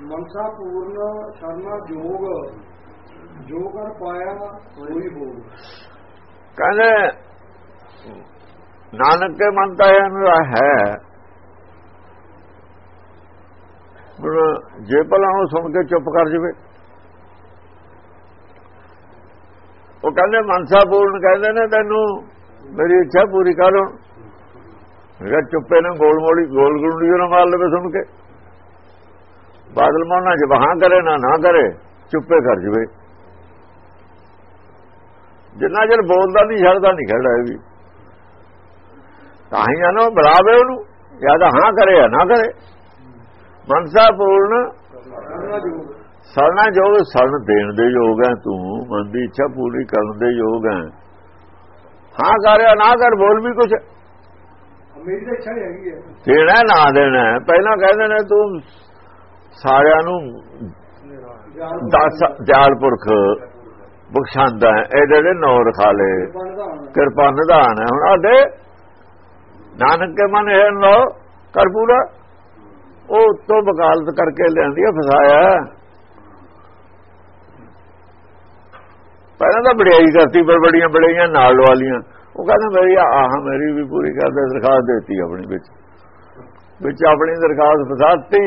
ਮਨਸਾ ਪੂਰਨ ਸ਼ਰਮਾ ਜੋਗ ਜੋ ਕਰ ਪਾਇਆ ਹੋਈ ਹੋਗ ਕਹਿੰਦੇ, ਨਾਨਕ ਕੇ ਮਨ ਤਾਂ ਇਹਨਾਂ ਹੈ। ਜੇ ਭਲਾ ਉਹ ਸੁਣ ਕੇ ਚੁੱਪ ਕਰ ਜਵੇ। ਉਹ ਕਹਿੰਦੇ ਮਨਸਾ ਪੂਰਨ ਕਹਿੰਦੇ ਨੇ, ਤੈਨੂੰ ਮੇਰੀ ਇੱਛਾ ਪੂਰੀ ਕਰੋ। ਮੇਰਾ ਚੁੱਪੇ ਨਾਲ ਗੋਲ ਮੋਲੀ, ਗੋਲ ਗੁੰਡੀ ਨਾ ਮਾਰ ਲਵੇ ਸੁਣ ਕੇ। ਬਾਦਲ ਮੋਨਾ ਜੇ ਵਹਾਂ ਕਰੇ ਨਾ ਨਾ ਕਰੇ ਚੁੱਪੇ ਕਰ ਜਵੇ। ਜਿੰਨਾ ਜਰ ਬੋਲਦਾ ਨਹੀਂ ਛੱਡਦਾ ਨਹੀਂ ਖੜਾ ਇਹ ਵੀ। ਤਾਂ ਹੀ ਆਨੋ ਬਰਾਵੇ ਉਹਨੂੰ ਜਾਂ ਤਾਂ ਹਾਂ ਕਰੇ ਨਾ ਕਰੇ। ਮਨਸਾ ਪੂਰਨ ਸਰਣਾ ਜੋਗ ਸਰਨ ਦੇਣ ਦੇ ਯੋਗ ਹੈ ਤੂੰ ਮਨ ਦੀ ਇੱਛਾ ਪੂਰੀ ਕਰਨ ਦੇ ਯੋਗ ਹੈ ਹਾਂ ਕਰਿਆ ਨਾ ਕਰ ਬੋਲ ਵੀ ਕੁਛ। ਮੇਰੀ ਤਾਂ ਇੱਛਾ ਹੈਗੀ ਹੈ ਦੇਣਾ ਨਾ ਦੇਣਾ ਪਹਿਲਾਂ ਕਹਿੰਦੇ ਨੇ ਤੂੰ ਸਾਰਿਆਂ ਨੂੰ ਦਸ ਜਾਲ ਪੁਰਖ ਬਖਸ਼ਾਂਦਾ ਇਹਦੇ ਦੇ ਨੌ ਰਖਾਲੇ, ਕਿਰਪਾ ਨਿਧਾਨ ਹੈ। ਹੁਣ ਆਦੇ, ਨਾਨਕ ਕੇ ਮਨ ਹੈ ਲੋ ਕਰ ਪੂਰਾ। ਉਹ ਤੋਂ ਵਕਾਲਤ ਕਰਕੇ ਲਿਆਂਦੀ ਆ, ਫਸਾਇਆ ਪਹਿਲਾਂ ਤਾਂ ਬੜਾਈ ਕਰਤੀ ਪਰ ਬੜੀਆਂ ਬੜੀਆਂ ਨਾਲ ਵਾਲੀਆਂ। ਉਹ ਕਹਿੰਦਾ ਮੇਰੀ ਆਹ ਮੇਰੀ ਵੀ ਪੂਰੀ ਕਰਦੇ, ਦਰਖਾਸਤ ਦਿੱਤੀ ਆਪਣੀ ਵਿੱਚ। ਵਿੱਚ ਆਪਣੀ ਦਰਖਾਸਤ ਫਸਾਤੀ।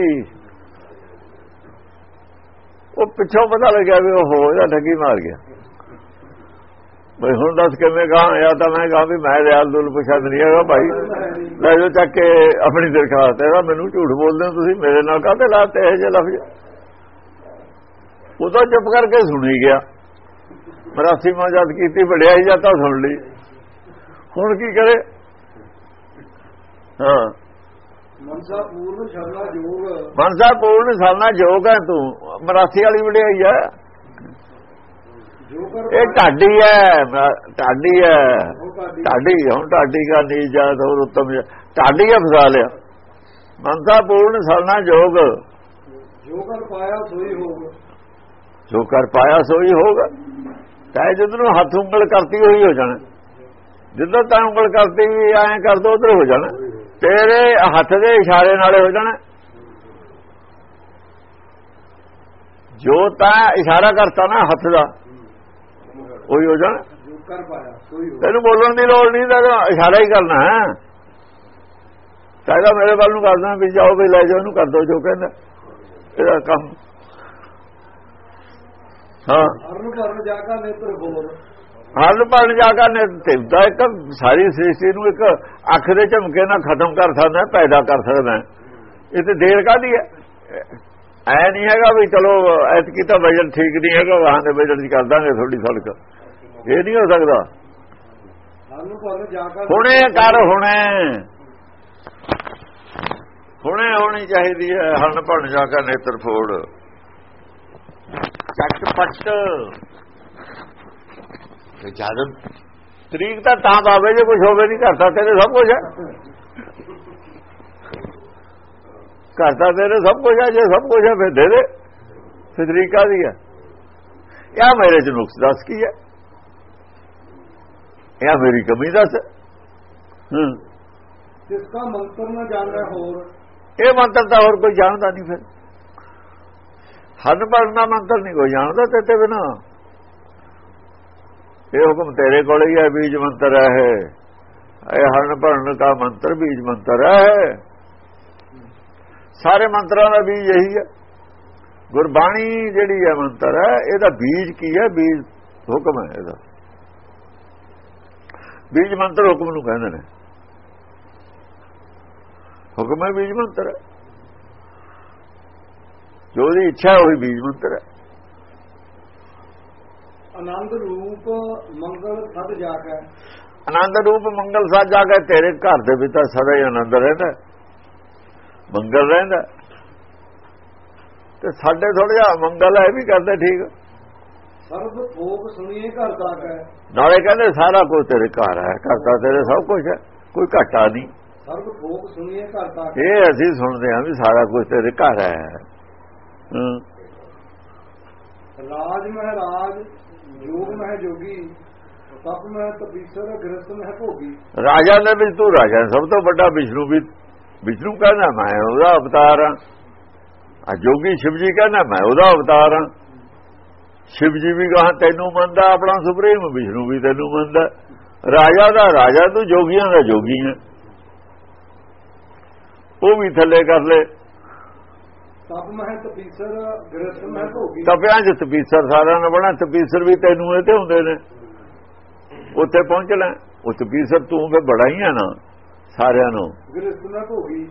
ਉਹ ਪਿੱਛੋਂ ਪਤਾ ਲੱਗਿਆ ਵੀ ਉਹ ਹੋ ਜਾ ਠੱਗੀ ਮਾਰ ਗਿਆ। ਬਈ ਹੁਣ ਦੱਸ ਕਿਵੇਂ ਕਹਾਂ ਜਾਂ ਤਾਂ ਮੈਂ ਕਹਾਂ ਵੀ ਮੈਂ ਰਿਆਲ ਦੁਲ ਪਛਾਣ ਨਹੀਂ ਹੈਗਾ ਭਾਈ। ਲੈ ਜੋ ਚੱਕ ਕੇ ਆਪਣੀ ਦਰਖਾਸਤ, ਇਹਦਾ ਮੈਨੂੰ ਝੂਠ ਬੋਲਦੇ ਹੋ ਤੁਸੀਂ, ਮੇਰੇ ਨਾਲ ਕਾਹਤੇ ਲਾਤੇ ਇਹ ਜੇ ਲਫ਼ਜ਼? ਉਹ ਤਾਂ ਚੁੱਪ ਕਰਕੇ ਸੁਣੀ ਗਿਆ। ਮਰਾਸੀ ਮੌਜਦ ਕੀਤੀ ਵੜਿਆ ਹੀ ਜਾਂਦਾ ਸੁਣ ਲਈ। ਹੁਣ ਕੀ ਕਰੇ? ਹਾਂ। ਮਨਸਾ ਪੂਰਨ ਸ਼ਰਨਾ ਜੋਗ। ਮਨਸਾ ਪੂਰਨ ਸਰਨਾ ਜੋਗ ਹੈ ਤੂੰ। ਮਰਾਸੀ ਵਾਲੀ ਵਡਿਆਈ ਹੈ ਇਹ ਢਾਡੀ ਹੈ ਢਾਡੀ ਹੈ। ਢਾਡੀ। ਹੁਣ ਢਾਡੀ ਦਾ ਨਹੀਂ ਜਾਤ ਹੋਰ ਉੱਤਮ ਢਾਡੀ ਹੈ ਫਸਾ ਲਿਆ। ਮਨਸਾ ਪੂਰਨ ਸਰਨਾ ਜੋਗ। ਜੋ ਕਰ ਪਾਇਆ ਸੋਈ ਹੋਗ ਜੋ ਕਰ ਪਾਇਆ ਸੋਈ ਹੋਗਾ ਚਾਹੇ ਜਿੱਧਰੋਂ ਹੱਥ ਉਂਗਲ ਕਰਤੀ ਹੋਈ ਹੋ ਜਾਣਾ। ਜਿੱਧਰ ਤਾਂ ਉਂਗਲ ਕਰਤੀ ਐਂ ਕਰ ਦੋ ਉਧਰ ਹੋ ਜਾਣਾ। ਤੇਰੇ ਹੱਥ ਦੇ ਇਸ਼ਾਰੇ ਨਾਲੇ ਹੋ ਜਾਣਾ। ਜੋ ਤਾਂ ਇਸ਼ਾਰਾ ਕਰਤਾ ਨਾ ਹੱਥ ਦਾ ਉਹੀ ਹੋ ਜਾਣਾ। ਤੈਨੂੰ ਬੋਲਣ ਦੀ ਲੋੜ ਨਹੀਂ ਤਾਂ ਇਸ਼ਾਰਾ ਹੀ ਕਰਨਾ ਹੈ। ਚਾਹੀਦਾ ਮੇਰੇ ਵੱਲ ਨੂੰ ਕਰਦਾ ਵੀ ਜਾਓ ਵੀ ਲੈ ਜਾਓ ਇਹਨੂੰ ਕਰ ਦੋ ਜੋ ਕਹਿੰਦਾ। ਇਹਦਾ ਕੰਮ। ਹਾਂ। ਅਰਨ ਭਰਨ ਜਾ ਕਾ ਨੇਤਰ ਬੋਲ। ਹੱਲ ਬਣ ਜਾ ਨੇ ਤਿਵਦਾ ਇੱਕ ਸਾਰੀ ਸ੍ਰਿਸ਼ਟੀ ਨੂੰ ਇੱਕ ਅੱਖ ਦੇ ਝਮਕੇ ਨਾਲ ਖਤਮ ਕਰ ਸਕਦਾ, ਪੈਦਾ ਕਰ ਸਕਦਾ। ਇਹ ਤੇ ਦੇਰ ਕਾਦੀ ਹੈ? ਐ ਨਹੀਂ ਹੈਗਾ ਵੀ ਚਲੋ ਐਤਕੀ ਤਾਂ ਵਜਨ ਠੀਕ ਨਹੀਂ ਹੈਗਾ ਵਾਹਾਂ ਦੇ ਵਜਨ ਕਰ ਦਾਂਗੇ ਥੋੜੀ ਸੜਕ। ਇਹ ਨਹੀਂ ਹੋ ਸਕਦਾ। ਹੁਣੇ ਕਰ, ਹੁਣੇ। ਹੁਣੇ ਹੋਣੀ ਚਾਹੀਦੀ ਹੈ ਹਰਨ ਭਣ ਜਾ ਕੇ ਨੇਤਰ ਫੋੜ। ਚੱਟ ਪੱਟ ਤੇ ਜਦ ਤਰੀਕ ਤਾਂ ਤਾਂ ਬਾਵੇ ਜੇ ਕੁਝ ਹੋਵੇ ਨਹੀਂ ਕਰਤਾ ਤੇਰੇ ਸਭ ਕੁਝ ਹੈ ਕਰਤਾ ਤੇਰੇ ਸਭ ਕੁਝ ਹੈ ਜੇ ਸਭ ਕੁਝ ਹੈ ਫਿਰ ਦੇ ਦੇ। ਫਿਰ ਤਰੀਕਾ ਦੀ ਹੈ ਇਹ ਮੇਰੇ ਚ ਨੁਕਸ ਦੱਸ ਕੀ ਹੈ ਇਹ ਮੇਰੀ ਕਮੀ ਦੱਸ। ਹੂੰ। ਜਿਸ ਕਾ ਮੰਤਰ ਨਾ ਜਾਣਦਾ ਹੋਰ। ਇਹ ਮੰਤਰ ਤਾਂ ਹੋਰ ਕੋਈ ਜਾਣਦਾ ਨਹੀਂ ਫਿਰ। ਹੱਦ ਪੜਨਾ ਮੰਤਰ ਨਹੀਂ ਕੋਈ ਜਾਣਦਾ ਤੇ ਤੇ ਬਿਨਾ। ਇਹ ਹੁਕਮ ਤੇਰੇ ਕੋਲ ਹੀ ਹੈ, ਬੀਜ ਮੰਤਰ ਹੈ ਇਹ। ਹਰਨ ਭਰਨ ਦਾ ਮੰਤਰ, ਬੀਜ ਮੰਤਰ ਹੈ ਸਾਰੇ ਮੰਤਰਾਂ ਦਾ ਬੀਜ ਇਹੀ ਹੈ। ਗੁਰਬਾਣੀ ਜਿਹੜੀ ਹੈ ਮੰਤਰ ਹੈ, ਇਹਦਾ ਬੀਜ ਕੀ ਹੈ? ਬੀਜ ਹੁਕਮ ਹੈ ਇਹਦਾ। ਬੀਜ ਮੰਤਰ ਹੁਕਮ ਨੂੰ ਕਹਿੰਦੇ ਨੇ। ਹੁਕਮ ਹੈ ਬੀਜ ਮੰਤਰ। ਹੈ ਜੋ ਦੀ ਇੱਛਾ ਹੋਈ ਬੀਜ ਮੰਤਰ ਹੈ। ਆਨੰਦ ਰੂਪ ਮੰਗਲ ਸਦ ਜਾ ਕੇ ਆਨੰਦ ਰੂਪ ਮੰਗਲ ਸਾਜ ਜਾ ਕੇ ਤੇਰੇ ਘਰ ਦੇ ਵਿੱਚ ਤਾਂ ਸਦਾ ਹੀ ਆਨੰਦ ਰਹਿੰਦਾ ਮੰਗਲ ਰਹਿੰਦਾ ਤੇ ਸਾਡੇ ਥੋੜਾ ਜਿਹਾ ਮੰਗਲ ਹੈ ਵੀ ਕਰਦੇ ਠੀਕ। ਸਰਬ ਭੋਗ ਸੁਣੀਏ ਘਰ ਦਾ ਕੈ। ਨਾਲੇ ਕਹਿੰਦੇ ਸਾਰਾ ਕੁਝ ਤੇਰੇ ਘਰ ਹੈ ਕਰਤਾ ਤੇਰੇ ਸਭ ਕੁਝ ਹੈ ਕੋਈ ਘਾਟਾ ਨਹੀਂ। ਸਰਬ ਭੋਗ ਸੁਣੀਏ ਘਰ ਦਾ ਇਹ ਅਸੀਂ ਸੁਣਦੇ ਹਾਂ ਵੀ ਸਾਰਾ ਕੁਝ ਤੇਰੇ ਘਰ ਹੈ। ਰਾਜ ਮਹਿ ਰਾਜ ਜੋਗ ਮਹਿ ਜੋਗੀ, ਤਪ ਮਹਿ ਤਪੀਸਰ ਗ੍ਰਸਤ ਮਹਿ ਭੋਗੀ। ਰਾਜਾ ਦੇ ਵਿੱਚ ਤੂੰ ਰਾਜਾ ਸਭ ਤੋਂ ਵੱਡਾ ਵਿਸ਼ਨੂੰ ਵੀ ਵਿਸ਼ਨੂੰ ਕਹਿੰਦਾ ਮੈਂ ਉਹਦਾ ਅਵਤਾਰ ਹਾਂ। ਆ ਜੋਗੀ ਸ਼ਿਵ ਜੀ ਕਹਿੰਦਾ ਮੈਂ ਉਹਦਾ ਅਵਤਾਰ ਹਾਂ। ਸ਼ਿਵ ਜੀ ਵੀ ਕਹਾਂ, ਤੈਨੂੰ ਮੰਨਦਾ, ਆਪਣਾ ਸੁਪਰੀਮ ਵਿਸ਼ਨੂੰ ਵੀ ਤੈਨੂੰ ਮੰਨਦਾ। ਰਾਜਾ ਦਾ ਰਾਜਾ, ਤੂੰ ਜੋਗੀਆਂ ਦਾ ਜੋਗੀ ਹੈ। ਉਹ ਵੀ ਥੱਲੇ ਕਰ ਲੈ। ਤਪ ਮਹਿ ਤਪੀਸਰ ਗ੍ਰਸਥ ਮਹਿ ਭੋਗੀ ਤਪਿਆਂ ਤਪੀਸਰ ਸਾਰਿਆਂ ਨੂੰ ਬਣਾ ਤਪੀਸਰ ਵੀ ਤੈਨੂੰ ਇਹ ਤੇ ਹੁੰਦੇ ਨੇ। ਉੱਥੇ ਪਹੁੰਚ ਲੈ ਉਹ ਤਪੀਸਰ ਤੂੰ ਫੇ ਬੜਾ ਹੀ ਆ ਨਾ ਸਾਰਿਆਂ ਨੂੰ। ਗ੍ਰਸਥ ਮਹਿ ਭੋਗੀ।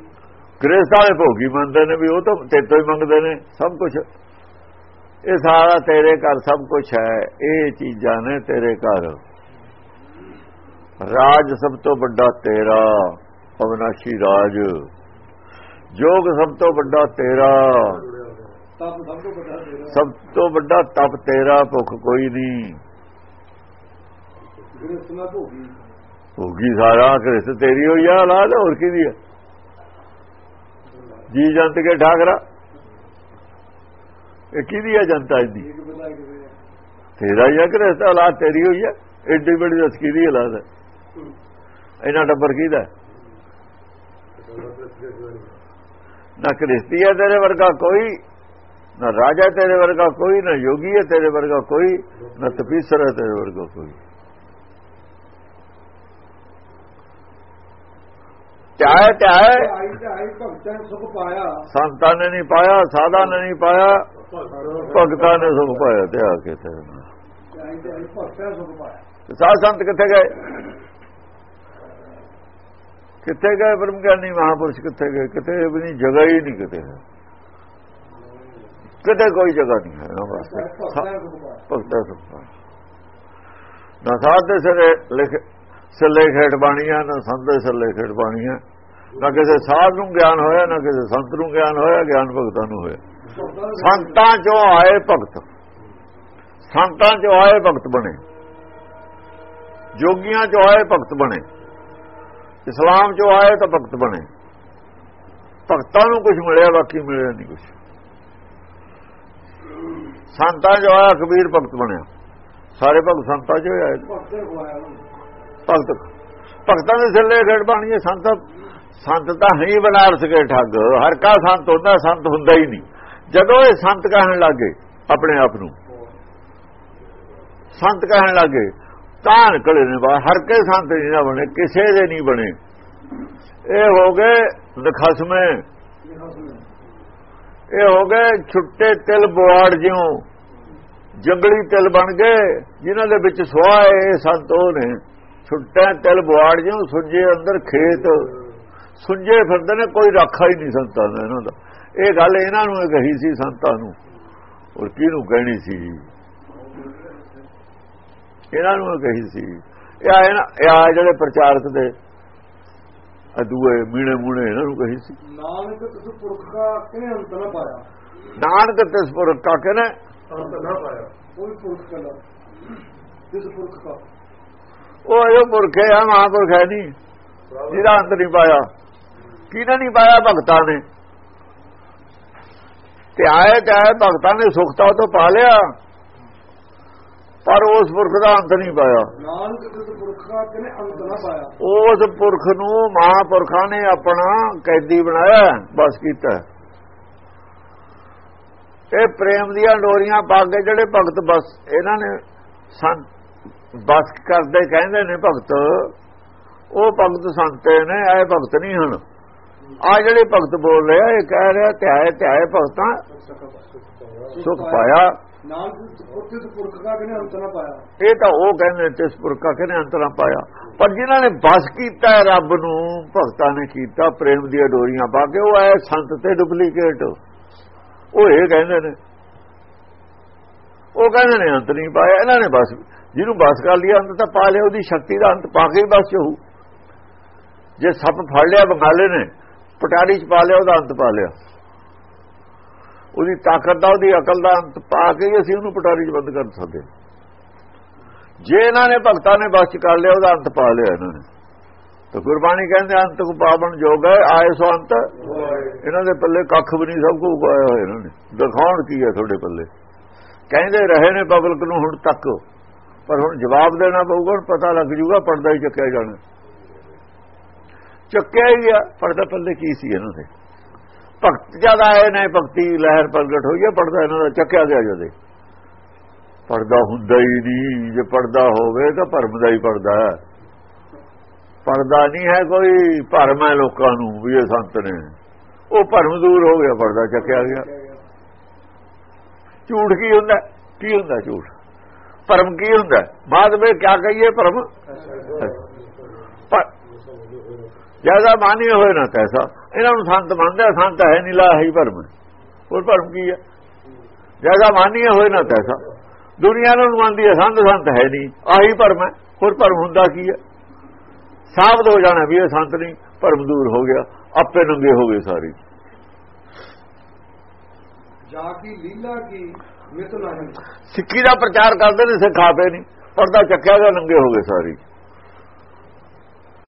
ਗ੍ਰਸਥ ਵਾਲੇ ਭੋਗੀ ਮੰਨਦੇ ਨੇ ਵੀ ਉਹ ਤਾਂ ਤੇਤੋਂ ਹੀ ਮੰਗਦੇ ਨੇ ਸਭ ਕੁਝ ਇਹ ਸਾਰਾ ਤੇਰੇ ਘਰ ਸਭ ਕੁਝ ਹੈ। ਇਹ ਚੀਜ਼ਾਂ ਨੇ ਤੇਰੇ ਘਰ। ਰਾਜ ਸਭ ਤੋਂ ਵੱਡਾ ਤੇਰਾ ਅਵਨਾਸ਼ੀ ਰਾਜ। ਜੋਗ ਸਭ ਤੋਂ ਵੱਡਾ ਤੇਰਾ। ਤਪ ਸਭ ਤੋਂ ਵੱਡਾ ਤੇਰਾ। ਸਭ ਤੋਂ ਵੱਡਾ ਤਪ ਤੇਰਾ ਭੁੱਖ ਕੋਈ ਨਹੀਂ। ਭੋਗੀ। ਸਾਰਾ ਕਿਸ ਤੇਰੀ ਹੋਈ ਆ ਔਲਾਦ ਹੋਰ ਕਿਹਦੀ ਆ? ਜੀ ਜੰਤ ਕੇ ਠਾਕਰਾ। ਇਹ ਕਿਹਦੀ ਆ ਜਨਤਾ ਕੇ ਤੇਰਾ ਹੀ ਆ ਕਿ ਰਸਤਾ ਔਲਾਦ ਤੇਰੀ ਹੋਈ ਆ। ਐਡੀ ਬੜੀ ਦਸ ਕਿਹਦੀ ਔਲਾਦ? ਹੈ। ਇਹਨਾਂ ਟੱਬਰ ਕਿਹਦਾ? ਨਾ ਕ੍ਰਿਸਤੀ ਹੈ ਤੇਰੇ ਵਰਗਾ ਕੋਈ ਨਾ ਰਾਜਾ ਤੇਰੇ ਵਰਗਾ ਕੋਈ ਨਾ ਯੋਗੀ ਹੈ ਤੇਰੇ ਵਰਗਾ ਕੋਈ ਨਾ ਤਪੀਸਰ ਹੈ ਤੇਰੇ ਵਰਗਾ ਕੋਈ ਧਿਆਏ ਧਿਆਏ ਆਈ ਤੇ ਆਈ ਭਗਤਾਂ ਨੇ ਸੁਖ ਪਾਇਆ ਸੰਤਾਂ ਨੇ ਨਹੀਂ ਪਾਇਆ ਸਾਧਾਂ ਨੇ ਨਹੀਂ ਪਾਇਆ ਭਗਤਾਂ ਨੇ ਸੁਖ ਪਾਇਆ ਤੇ ਆ ਕੇ ਤੇ ਆਈ ਤੇ ਆਈ ਭਗਤਾਂ ਨੇ ਸੁਖ ਪਾਇਆ ਸਾਧ ਸੰਤ ਕਿੱਥੇ ਗਏ ਬ੍ਰਹਮ ਗਿਆਨੀ? ਮਹਾਪੁਰਸ਼ ਕਿੱਥੇ ਗਏ? ਕਿਤੇ ਵੀ ਨਹੀਂ ਜਗ੍ਹਾ ਹੀ ਨਹੀਂ ਕਿਤੇ। ਕਿਤੇ ਕੋਈ ਜਗ੍ਹਾ ਨਹੀਂ ਹੈ ਇਹਨਾਂ ਵਾਸਤੇ ਭਗਤਾਂ ਨੇ ਸੁਖ ਨਾ ਸਾਧ ਦੇ ਸਿਰੇ ਲਿਖ ਸਿੱਲੇ ਖੇਡ ਬਾਣੀਆਂ ਨਾ ਸੰਤ ਦੇ ਸਿੱਲੇ ਖੇਡ ਬਾਣੀਆਂ। ਨਾ ਕਿਸੇ ਸਾਧ ਨੂੰ ਗਿਆਨ ਹੋਇਆ ਨਾ ਕਿਸੇ ਸੰਤ ਨੂੰ ਗਿਆਨ ਹੋਇਆ ਗਿਆਨ ਭਗਤਾਂ ਨੂੰ ਹੋਇਆ। ਨੇ ਸੰਤਾਂ ਚੋਂ ਆਏ ਭਗਤ। ਸੰਤਾਂ ਚੋਂ ਆਏ ਭਗਤ ਬਣੇ। ਜੋਗੀਆਂ ਚੋਂ ਆਏ ਭਗਤ ਬਣੇ। ਇਸਲਾਮ ਚੋਂ ਆਏ ਤਾਂ ਭਗਤ ਬਣੇ। ਭਗਤਾਂ ਨੂੰ ਕੁਝ ਮਿਲਿਆ, ਬਾਕੀ ਮਿਲਿਆ ਨਹੀਂ ਕੁਝ ਸੰਤਾਂ ਚੋਂ ਆਇਆ, ਕਬੀਰ ਭਗਤ ਬਣਿਆ। ਸਾਰੇ ਭਗਤ ਸੰਤਾਂ ਚੋਂ ਆਏ। ਭਗਤ, ਭਗਤਾਂ ਦੇ ਥੱਲੇ ਖੇਡ ਬਾਣੀ ਸੰਤ ਸੰਤ ਤਾਂ ਹੀ ਬਨਾਰਸ ਕੇ ਠੱਗ। ਹਰ ਕਾ ਸੰਤ ਹੁੰਦਾ ਸੰਤ ਹੁੰਦਾ ਹੀ ਨਹੀਂ। ਜਦੋਂ ਇਹ ਸੰਤ ਕਹਿਣ ਲੱਗੇ ਆਪਣੇ ਆਪ ਨੂੰ। ਸੰਤ ਕਹਿਣ ਲੱਗੇ ਤਾਂ ਨਿਕਲੇ ਨੇ ਬਾਹਰ ਹਰ ਕੇ ਸੰਤ ਨਹੀਂ ਨਾ ਬਣੇ, ਕਿਸੇ ਦੇ ਨਹੀਂ ਬਣੇ। ਇਹ ਹੋ ਗਏ ਨਖਸਮੇ ਇਹ ਹੋ ਗਏ ਛੁੱਟੇ ਤਿਲ ਬੁਆੜ ਜਿਉ। ਜੰਗਲੀ ਤਿਲ ਬਣ ਗਏ, ਜਿਨ੍ਹਾਂ ਦੇ ਵਿੱਚ ਸੁਆਹ ਇਹ ਸੰਤ ਉਹ ਨੇ। ਛੁੱਟੇ ਤਿਲ ਬੁਆੜ ਜਿਉ, ਸੁੱਜੇ ਅੰਦਰ ਖੇਤ। ਸੁੱਜੇ ਫਿਰਦੇ ਨੇ, ਕੋਈ ਰਾਖਾ ਹੀ ਨਹੀਂ ਸੰਤਾਂ ਦਾ ਇਹਨਾਂ ਦਾ। ਇਹ ਗੱਲ ਇਹਨਾਂ ਨੂੰ ਕਹੀ ਸੀ ਸੰਤਾਂ ਨੂੰ। ਔਰ ਕਿਹਨੂੰ ਕਹਿਣੀ ਸੀ? ਇਹਨਾਂ ਨੂੰ ਕਹੀ ਸੀ। ਇਹ ਆਏ ਨਾ ਇਹ ਆ ਜਿਹੜੇ ਪ੍ਰਚਾਰਕ ਦੇ। ਅਦੂਏ ਮੀਣੇ ਮੂਣੇ ਇਹਨਾਂ ਨੂੰ ਕਹੀ ਸੀ। ਨਾਨਕ ਤਿਸ ਪੁਰਖ ਦਾ ਕਿਨੇ ਅੰਤ ਨਾ ਪਾਇਆ? ਨਾਨਕ ਤਸਪੁਰ ਕਾਕੇ ਨੇ ਅੰਤ ਨਾ ਪਾਇਆ। ਕੋਈ ਪੁਰਖ ਕਲਾ ਤਿਸ ਪੁਰਖ ਦਾ। ਉਹ ਇਹ ਪੁਰਖ ਹੈ ਮਹਾਂਪੁਰਖ ਹੈ ਨਹੀਂ। ਜਿਹਦਾ ਅੰਤ ਨਹੀਂ ਪਾਇਆ। ਕਿਹਨੇ ਨਹੀਂ ਪਾਇਆ? ਭਗਤਾਂ ਨੇ। ਤੇ ਆਏ ਤੇ ਆਏ ਭਗਤਾਂ ਨੇ ਸੁਖਤਾ ਤੋਂ ਪਾ ਲਿਆ। ਪਰ ਉਸ ਪੁਰਖ ਦਾ ਅੰਤ ਨਹੀਂ ਪਾਇਆ। ਨਾਨਕ ਤਿਸ ਪੁਰਖ ਦਾ ਕਿਨੇ ਅੰਤ ਨਾ ਪਾਇਆ? ਉਸ ਪੁਰਖ ਨੂੰ ਮਹਾਂਪੁਰਖਾਂ ਨੇ ਆਪਣਾ ਕੈਦੀ ਬਣਾਇਆ ਬਸ ਕੀਤਾ। ਇਹ ਪ੍ਰੇਮ ਦੀਆਂ ਡੋਰੀਆਂ ਪਾ ਕੇ ਜਿਹੜੇ ਭਗਤ ਬਸ ਇਹਨਾਂ ਨੇ ਸੰਤ ਬਸ ਕਰਦੇ ਕਹਿੰਦੇ ਨੇ ਭਗਤ ਉਹ ਭਗਤ ਸੰਤੇ ਨੇ ਇਹ ਭਗਤ ਨਹੀਂ ਹਨ। ਆ ਜਿਹੜੇ ਭਗਤ ਬੋਲ ਰਹੇ ਇਹ ਕਹਿ ਰਿਹਾ ਧਿਆਏ ਧਿਆਏ ਭਗਤਾਂ ਸੁਖ ਪਾਇਆ। ਨਾਨਕ ਤਿਸ ਪੁਰਖ ਦਾ ਅੰਤ ਨਾ ਪਾਇਆ? ਇਹ ਤਾਂ ਉਹ ਕਹਿੰਦੇ ਨੇ ਤਿਸ ਪੁਰਖਾ ਕਹਿੰਦੇ ਅੰਤਰਾ ਪਾਇਆ। ਪਰ ਜਿਨ੍ਹਾਂ ਨੇ ਬਸ ਕੀਤਾ ਰੱਬ ਨੂੰ, ਭਗਤਾਂ ਨੇ ਕੀਤਾ, ਪ੍ਰੇਮ ਦੀਆਂ ਡੋਰੀਆਂ ਪਾ ਕੇ, ਉਹ ਆਏ ਸੰਤ ਤੇ ਡੁਪਲੀਕੇਟ ਉਹ ਇਹ ਕਹਿੰਦੇ ਨੇ। ਉਹ ਕਹਿੰਦੇ ਨੇ, ਅੰਤ ਨਹੀਂ ਪਾਇਆ। ਇਹਨਾਂ ਨੇ ਬਸ ਜਿਹਨੂੰ ਬਸ ਕਰ ਲਿਆ, ਅੰਤ ਤਾਂ ਪਾ ਲਿਆ, ਉਹਦੀ ਸ਼ਕਤੀ ਦਾ ਅੰਤ ਪਾ ਕੇ ਹੀ ਬਸ ਹੋਊ। ਜੇ ਸੱਪ ਫੜ ਲਿਆ ਬੰਗਾਲੇ ਨੇ ਪਟਾਰੀ ਚ ਪਾ ਲਿਆ, ਉਹਦਾ ਅੰਤ ਪਾ ਲਿਆ। ਉਹਦੀ ਤਾਕਤ ਦਾ, ਉਹਦੀ ਅਕਲ ਦਾ ਅੰਤ ਪਾ ਕੇ ਹੀ ਅਸੀਂ ਉਹਨੂੰ ਪਟਾਰੀ ਚ ਬੰਦ ਕਰ ਸਕਦੇ ਜੇ ਇਹਨਾਂ ਨੇ ਭਗਤਾਂ ਨੇ ਬਸ ਚ ਕਰ ਲਿਆ, ਉਹਦਾ ਅੰਤ ਪਾ ਲਿਆ ਇਹਨਾਂ ਨੇ। ਤਾਂ ਗੁਰਬਾਣੀ ਕਹਿੰਦੇ, ਅੰਤ ਕੋ ਪਾਵਨ ਜੋਗ ਹੈ, ਆਏ ਸੋ ਅੰਤ। ਇਹਨਾਂ ਦੇ ਪੱਲੇ ਕੱਖ ਵੀ ਨਹੀਂ, ਸਭ ਕੁ ਉਗਾਇਆ ਹੋਇਆ ਇਹਨਾਂ ਨੇ। ਦਿਖਾਉਣ ਕੀ ਹੈ ਤੁਹਾਡੇ ਪੱਲੇ? ਕਹਿੰਦੇ ਰਹੇ ਨੇ ਪਬਲਿਕ ਨੂੰ ਹੁਣ ਤੱਕ। ਪਰ ਹੁਣ ਜਵਾਬ ਦੇਣਾ ਪਊਗਾ, ਹੁਣ ਪਤਾ ਲੱਗ ਜੂਗਾ, ਪਰਦਾ ਹੀ ਚੱਕਿਆ ਜਾਣਾ। ਚੱਕਿਆ ਹੀ ਆ, ਪਰਦਾ ਪੱਲੇ ਕੀ ਸੀ ਇਹਨਾਂ ਦੇ? ਭਗਤ ਜਦ ਆਏ ਨੇ ਭਗਤੀ ਲਹਿਰ ਪ੍ਰਗਟ ਹੋਈ ਹੈ ਪਰਦਾ ਇਹਨਾਂ ਦਾ ਚੱਕਿਆ ਗਿਆ ਜਦੇ। ਪਰਦਾ ਹੁੰਦਾ ਹੀ ਨਹੀਂ ਜੇ ਪਰਦਾ ਹੋਵੇ ਤਾਂ ਭਰਮ ਦਾ ਹੀ ਪਰਦਾ ਹੈ। ਪਰਦਾ ਨਹੀਂ ਹੈ ਕੋਈ ਭਰਮ ਹੈ ਲੋਕਾਂ ਨੂੰ ਵੀ ਇਹ ਸੰਤ ਨੇ। ਉਹ ਭਰਮ ਦੂਰ ਹੋ ਗਿਆ ਪਰਦਾ ਚੱਕਿਆ ਗਿਆ। ਝੂਠ ਕੀ ਹੁੰਦਾ? ਕੀ ਹੁੰਦਾ ਝੂਠ? ਭਰਮ ਕੀ ਹੁੰਦਾ? ਬਾਅਦ ਵਿੱਚ ਕਿਆ ਕਹੀਏ ਭਰਮ? ਜ਼ਿਆਦਾ ਮਾਨੀ ਹੋਏ ਨਾ ਕੈਸਾ। ਇਹਨਾਂ ਨੂੰ ਸੰਤ ਮੰਨਦੇ ਸੰਤ ਹੈ ਨਹੀਂ ਲਾ ਹੀ ਭਰਮ ਹੋਰ ਭਰਮ ਕੀ ਹੈ ਜ਼ਿਆਦਾ ਮਾਨੀ ਹੋਏ ਨਾ ਕੈਸਾ। ਦੁਨੀਆ ਨੂੰ ਮੰਨਦੀ ਹੈ ਸੰਤ ਸੰਤ ਹੈ ਨਹੀਂ ਆਹੀ ਭਰਮ ਹੈ। ਹੋਰ ਭਰਮ ਹੁੰਦਾ ਕੀ ਹੈ ਸਾਬਤ ਹੋ ਜਾਣਾ ਵੀ ਇਹ ਸੰਤ ਨਹੀਂ ਭਰਮ ਦੂਰ ਹੋ ਗਿਆ ਆਪੇ ਨੰਗੇ ਹੋ ਗਏ ਸਾਰੇ। ਜਾ ਕੀ ਲੀਲਾ ਕੀ ਮਿਤ ਨਹੀਂ ਸਿੱਖੀ ਦਾ ਪ੍ਰਚਾਰ ਕਰਦੇ ਨੇ ਸਿੱਖ ਆਪੇ ਨਹੀਂ ਪਰਦਾ ਚੱਕਿਆ ਗਿਆ ਨੰਗੇ ਹੋ ਗਏ ਸਾਰੇ।